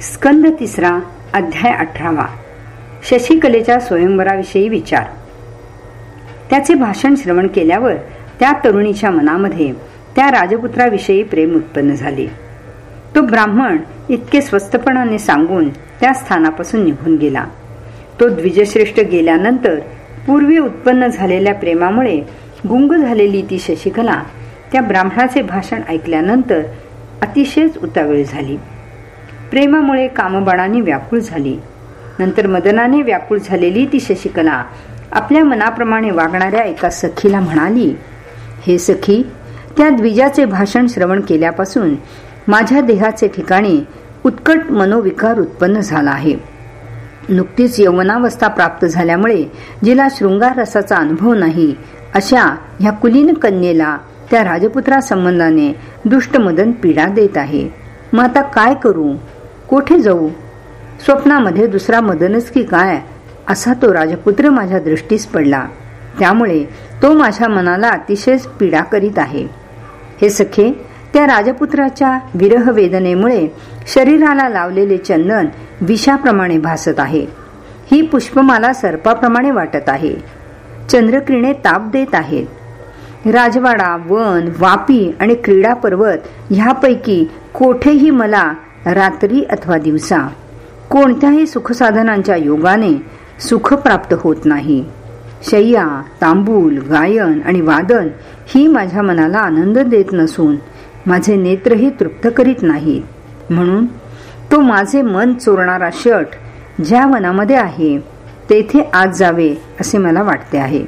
स्कंद तिसरा अध्याय अठरावा. शशिकलेच्या स्वयंवराविषयी विचार. त्याचे भाषण श्रवण केल्यावर त्या तरुणीच्या मनामध्ये त्या राजपुत्राविषयी प्रेम उत्पन्न झाले. तो ब्राह्मण इतके स्वस्तपणाने सांगून त्या स्थानापासून निघून गेला. तो द्विजश्रेष्ठ गेल्यानंतर पूर्वी उत्पन्न झालेल्या प्रेमामुळे गुंग झालेली ती शशिकला त्या ब्राह्मणाचे भाषण ऐकल्यानंतर अतिशयच उतावीळ झाली. प्रेमामुळे कामबाणाने व्याकुळ झाली. नंतर मदनाने व्याकुळ झालेली ती शशिकला आपल्या मनाप्रमाणे वागणाऱ्या एका सखीला म्हणाली हे सखी त्या द्विजाचे भाषण श्रवण केल्यापासून माझ्या देहाचे ठिकाणी उत्कट मनोविकार उत्पन्न झाला आहे. नुकतीच यवनावस्था प्राप्त झाल्यामुळे जिला शृंगार रसाचा अनुभव नाही अशा ह्या कुलीन कन्येला त्या राजपुत्रा संबंधाने दुष्ट मदन पीडा देत आहे. मग आता काय करू? कोठे जाऊ? स्वप्नामध्ये दुसरा मदनच की काय? असा तो राजपुत्र माझ्या दृष्टीस पडला. त्यामुळे तो माझ्या मनाला अतिशय पीडा करीत आहे. हे सखे त्या राजपुत्राच्या विरह वेदनेमुळे शरीराला लावलेले चंदन विषाप्रमाणे भासत आहे. ही पुष्पमाला सर्पाप्रमाणे वाटत आहे. चंद्रकिरणे ताप देत आहेत. राजवाडा वन वापी आणि क्रीडा पर्वत ह्यापैकी कोठेही मला रात्री अथवा दिवसा. कोणत्याही सुखसाधनांच्या योगाने सुख प्राप्त होत नाही. शय्या तांबूल गायन आणि वादन ही माझ्या मनाला आनंद देत नसून माझे नेत्रही तृप्त करीत नाहीत म्हणून तो माझे मन चोरणारा शट ज्या वनामध्ये आहे तेथे आज जावे असे मला वाटते आहे.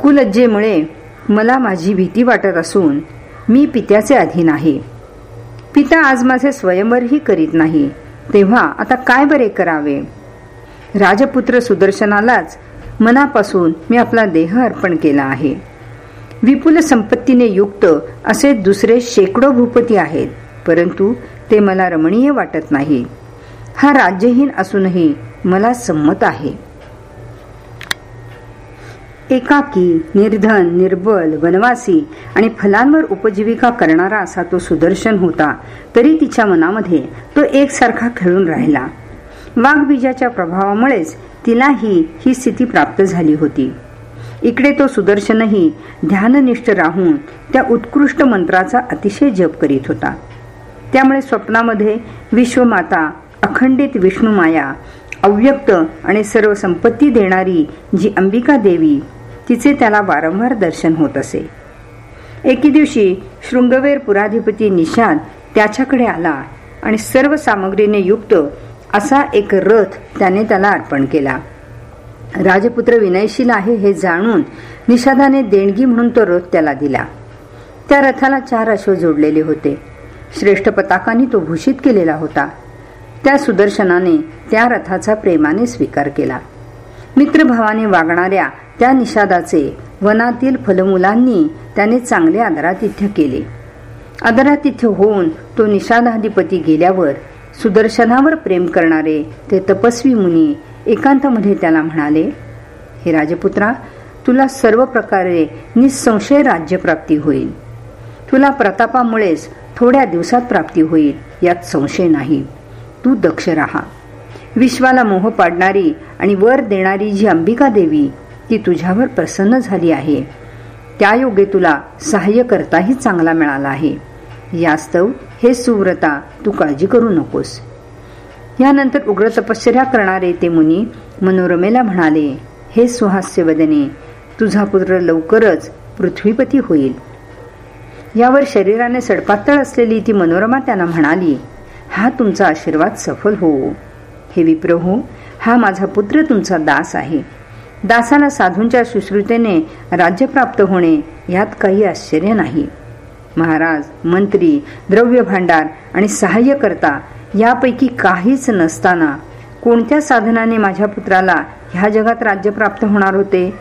कुलज्जेमुळे मला माझी भीती वाटत असून मी पित्याचे अधीन आहे. पिता आज माझे स्वयंवरही करीत नाही. तेव्हा आता काय बरे करावे? राजपुत्र सुदर्शनालाच मनापासून मी आपला देह अर्पण केला आहे. विपुल संपत्तीने युक्त असे दुसरे शेकडो भूपती आहेत परंतु ते मला रमणीय वाटत नाही. हा राज्यहीन असूनही मला संमत आहे. एकाकी निर्धन निर्बल वनवासी आणि फलांवर उपजीविका करणारा असा तो सुदर्शन होता तरी तिच्या मनामध्ये तो एकसारखा खेळून राहिला. वाघबीजाच्या प्रभावामुळेच तिलाही ही स्थिती प्राप्त झाली होती. इकडे तो सुदर्शनही ध्याननिष्ठ राहून त्या उत्कृष्ट मंत्राचा अतिशय जप करीत होता. त्यामुळे स्वप्नामध्ये विश्वमाता अखंडित विष्णुमाया अव्यक्त आणि सर्व संपत्ती देणारी जी अंबिका देवी तिचे त्याला वारंवार दर्शन होत असे. एके दिवशी शृंगवेर पुराधिपती निषाद त्याच्याकडे आला आणि सर्व सामग्रीने युक्त असा एक रथ त्याने त्याला अर्पण केला. राजपुत्र विनयशील आहे हे जाणून निषादाने देणगी म्हणून तो रथ त्याला दिला. त्या रथाला चार अश्व जोडलेले होते. श्रेष्ठ पताकाने तो भूषित केलेला होता. त्या सुदर्शनाने त्या रथाचा प्रेमाने स्वीकार केला. मित्रभावाने वागणाऱ्या त्या निषादाचे वनातील फलमुलांनी त्याने चांगले आदरातिथ्य केले. आदरातिथ्य होऊन तो निषादाधिपती गेल्यावर सुदर्शनावर प्रेम करणारे ते तपस्वी मुनी एकांतामध्ये त्याला म्हणाले हे राजपुत्रा तुला सर्व प्रकारे निसंशय राज्यप्राप्ती होईल. तुला प्रतापामुळेच थोड्या दिवसात प्राप्ती होईल यात संशय नाही. तू दक्ष राहा. विश्वाला मोह पाडणारी आणि वर देणारी जी अंबिका देवी ती तुझ्यावर प्रसन्न झाली आहे. त्या योगे तुला सहाय्य करताही चांगला मिळाला आहे. यास्तव हे सुव्रता तू काळजी करू नकोस. यानंतर उग्र तपश्चर्या करणारे ते मुनी मनोरमेला म्हणाले हे सुहास्य वदने तुझा पुत्र लवकरच पृथ्वीपती होईल. यावर शरीराने सडपातळ असलेली ती मनोरमा त्यांना म्हणाली हा तुमचा आशीर्वाद सफल हो. हे विप्रहो हा माझा पुत्र तुमचा दास आहे. दासाला साधूंच्या सुश्रुतेने राज्य प्राप्त होणे यात काही आश्चर्य नाही. महाराज मंत्री द्रव्य भांडार आणि सहाय्य करता यापैकी काहीच नसताना कोणत्या साधनाने माझ्या पुत्राला ह्या जगात राज्य प्राप्त होणार होते?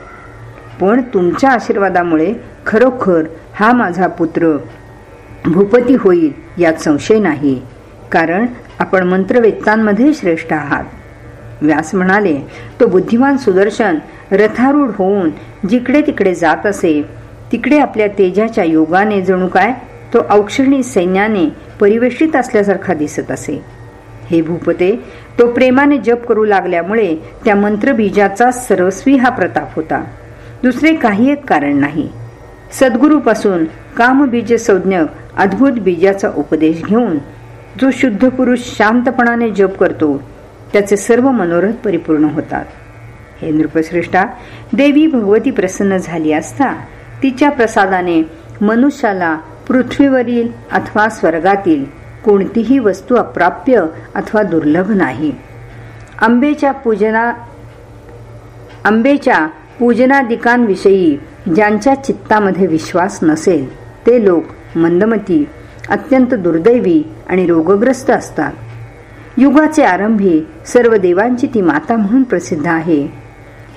पण तुमच्या आशीर्वादामुळे खरोखर हा माझा पुत्र भूपती होईल यात संशय नाही. कारण आपण मंत्रवेत्तांमध्ये श्रेष्ठ आहात. व्यास म्हणाले तो बुद्धिमान सुदर्शन रथारूढ होऊन जिकडे तिकडे जात असे तिकडे आपल्या तेजाच्या योगाने जणू काय तो औक्षणी सैन्याने परिवेष्टित असल्यासारखा दिसत असे. हे भूपते तो प्रेमाने जप करू लागल्यामुळे त्या मंत्रबीजाचा सर्वस्वी हा प्रताप होता. दुसरे काही एक कारण नाही. सद्गुरूपासून कामबीज संज्ञक अद्भुत बीजाचा उपदेश घेऊन जो शुद्ध पुरुष शांतपणाने जप करतो त्याचे सर्व मनोरथ परिपूर्ण होतात. हे नृपश्रेष्ठा देवी भगवती प्रसन्न झाली असता तिच्या प्रसादाने मनुष्याला पृथ्वीवरील अथवा स्वर्गातील कोणतीही वस्तू अप्राप्य अथवा दुर्लभ नाही. आंबेच्या पूजना आंबेच्या पूजनादिकांविषयी ज्यांच्या चित्तामध्ये विश्वास नसेल ते लोक मंदमती अत्यंत दुर्दैवी आणि रोगग्रस्त असतात. युगाचे आरंभी सर्व देवांची ती माता म्हणून प्रसिद्ध आहे.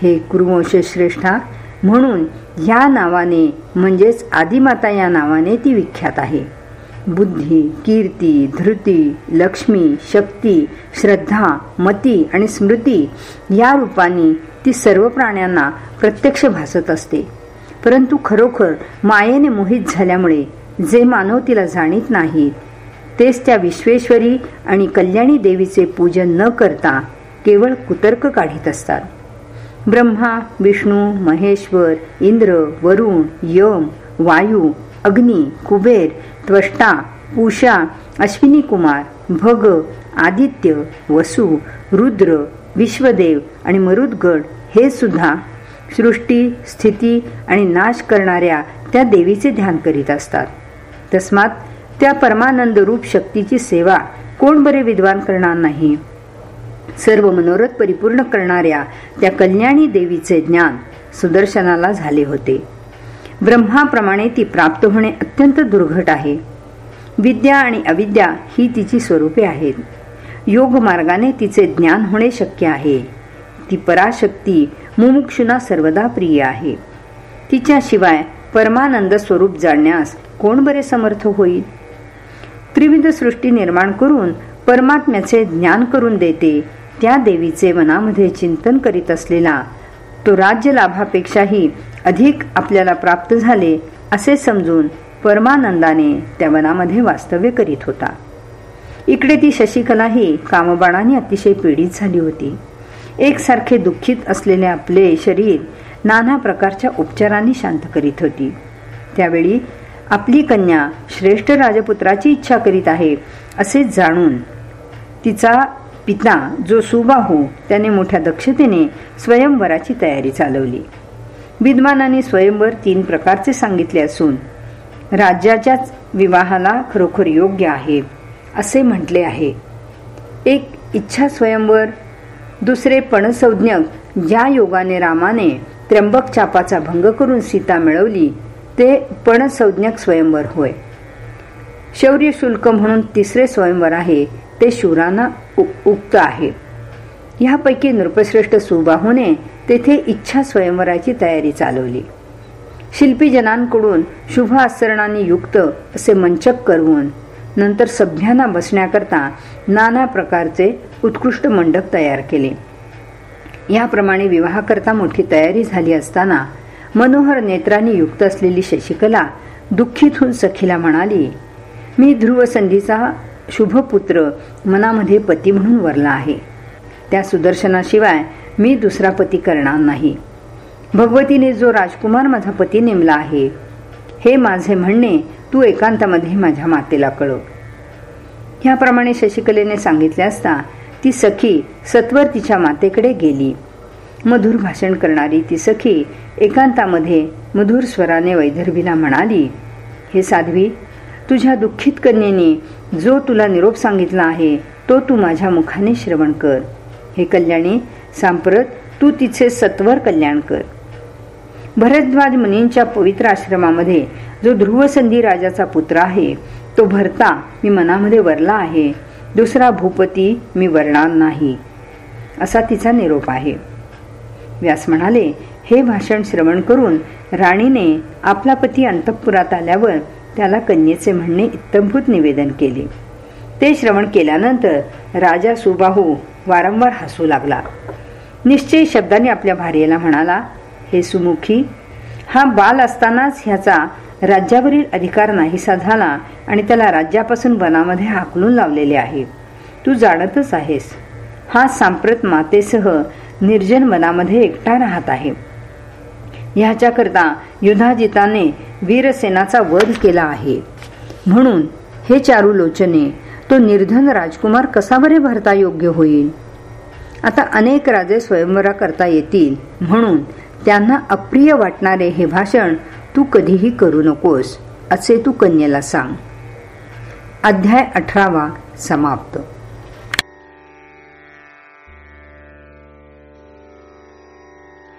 हे कुरुवंश श्रेष्ठा म्हणून ह्या नावाने म्हणजेच आदिमाता या नावाने ती विख्यात आहे. बुद्धी कीर्ती धृती लक्ष्मी शक्ती श्रद्धा मती आणि स्मृती या रूपाने ती सर्व प्राण्यांना प्रत्यक्ष भासत असते. परंतु खरोखर मायेने मोहित झाल्यामुळे जे मानव तिला जाणीत नाहीत तेच त्या विश्वेश्वरी आणि कल्याणी देवीचे पूजन न करता केवळ कुतर्क काढीत असतात. ब्रह्मा विष्णू महेश्वर इंद्र वरुण यम वायू अग्नी कुबेर त्वष्टा उषा अश्विनी कुमार भग आदित्य वसु रुद्र विश्वदेव आणि मरुदगड हे सुद्धा सृष्टी स्थिती आणि नाश करणाऱ्या त्या देवीचे ध्यान करीत असतात. तस्मात त्या परमानंद रूप शक्तीची सेवा कोण बरे विद्वान करणार नाही? सर्व मनोरथ परिपूर्ण करणाऱ्या त्या कल्याणी देवीचे ज्ञान सुदर्शनाला झाले होते. ब्रह्माप्रमाणे ती प्राप्त होणे अत्यंत दुर्घट आहे. विद्या आणि अविद्या ही तिची स्वरूपे आहेत. योग मार्गाने तिचे ज्ञान होणे शक्य आहे. ती पराशक्ती मुमुक्षुना सर्वदा प्रिय आहे. तिच्याशिवाय परमानंद स्वरूप जाणण्यास कोण बरे समर्थ होईल? त्रिविध सृष्टी निर्माण करून परमात्म्याचे ज्ञान करून देते त्या देवीचे मनामध्ये चिंतन करीत असलेला तो राज्य लाभापेक्षाही अधिक आपल्याला प्राप्त झाले असे समजून परमानंदाने त्या वनामध्ये वास्तव्य करीत होता. इकडे ती शशिकलाही कामबाणाने अतिशय पीडित झाली होती. एकसारखे दुःखित असलेले आपले शरीर नाना प्रकारच्या उपचारांनी शांत करीत होती. त्यावेळी आपली कन्या श्रेष्ठ राजपुत्राची इच्छा करीत आहे असे जाणून तिचा पिता जो सुबाहू त्याने मोठ्या दक्षतेने स्वयंवराची तयारी चालवली. विद्वानाने स्वयंवर तीन प्रकारचे सांगितले असून राज्याच्याच विवाहाला खरोखर योग्य आहे असे म्हटले आहे. एक इच्छा स्वयंवर दुसरे पणसंज्ञक ज्या योगाने रामाने त्र्यंबक चापाचा भंग करून सीता मिळवली ते पण संज्ञक स्वयंवर होय. शौर्य शुल्क म्हणून तिसरे स्वयंवर आहे ते शूरांना उक्त आहे. ह्यापैकी नृपश्रेष्ठ सुबाहूने तेथे इच्छा स्वयंवराची तयारी चालवली. शिल्पीजनांकडून शुभ आचरणाने युक्त असे मंचक करून नंतर सभ्यांना बसण्याकरता नाना प्रकारचे उत्कृष्ट मंडप तयार केले. याप्रमाणे विवाहाकरता मोठी तयारी झाली असताना मनोहर नेत्रांनी युक्त असलेली शशिकला दुःखीत होऊन सखीला म्हणाली मी ध्रुव संधीचा शुभपुत्र मनामध्ये पती म्हणून वरला आहे. त्या सुदर्शनाशिवाय मी दुसरा पती करणार नाही. भगवतीने जो राजकुमार माझा पती नेमला आहे हे माझे म्हणणे तू एकांतामध्ये माझ्या मातेला कळव. ह्याप्रमाणे शशिकलेने सांगितले असता ती सखी सत्वर तिच्या मातेकडे गेली. मधुर भाषण करणारी ती सखी एकांतामध्ये मधुर स्वराने वैदर्भीला म्हणाली हे साध्वी तुझ्या दुःखित कन्येने जो तुला निरोप सांगितला आहे तो तू माझ्या मुखाने श्रवण कर. हे कल्याणी सांप्रत तू तिचे सत्वर कल्याण कर. भरद्वाज मुनींच्या पवित्र आश्रमामध्ये जो ध्रुवसंधी राजाचा पुत्र आहे तो भरता मी मनामध्ये वरला आहे. दुसरा भूपती मी वर्णार नाही असा तिचा निरोप आहे. व्यास म्हणाले हे भाषण श्रवण करून राणीने आपला पती अंतपुरात आल्यावर त्याला कन्येचे म्हणणे इत्तमभूत निवेदन केले. ते श्रवण केल्यानंतर राजा सुबाहू वारंवार हसू लागला. निश्चय शब्दाने आपल्या भार्येला म्हणाला हे सुमुखी हा बाल असतानाच ह्याचा राज्यावरील अधिकार नाहीसा झाला आणि त्याला राज्यापासून वनामध्ये हाकलून लावलेले आहे तू जाणतच आहेस. हा सांप्रत मातेसह निर्जन वनामध्ये एकटा राहत आहे. ह्याच्याकरता युधाजिताने वीरसेनाचा वध केला आहे. म्हणून हे चारू लोचने तो निर्धन राजकुमार कसा बरे भरता योग्य होईल? आता अनेक राजे स्वयंवरा करता येतील. म्हणून त्यांना अप्रिय वाटणारे हे भाषण तू कधीही करू नकोस असे तू कन्येला सांग. अध्याय अठरावा समाप्त.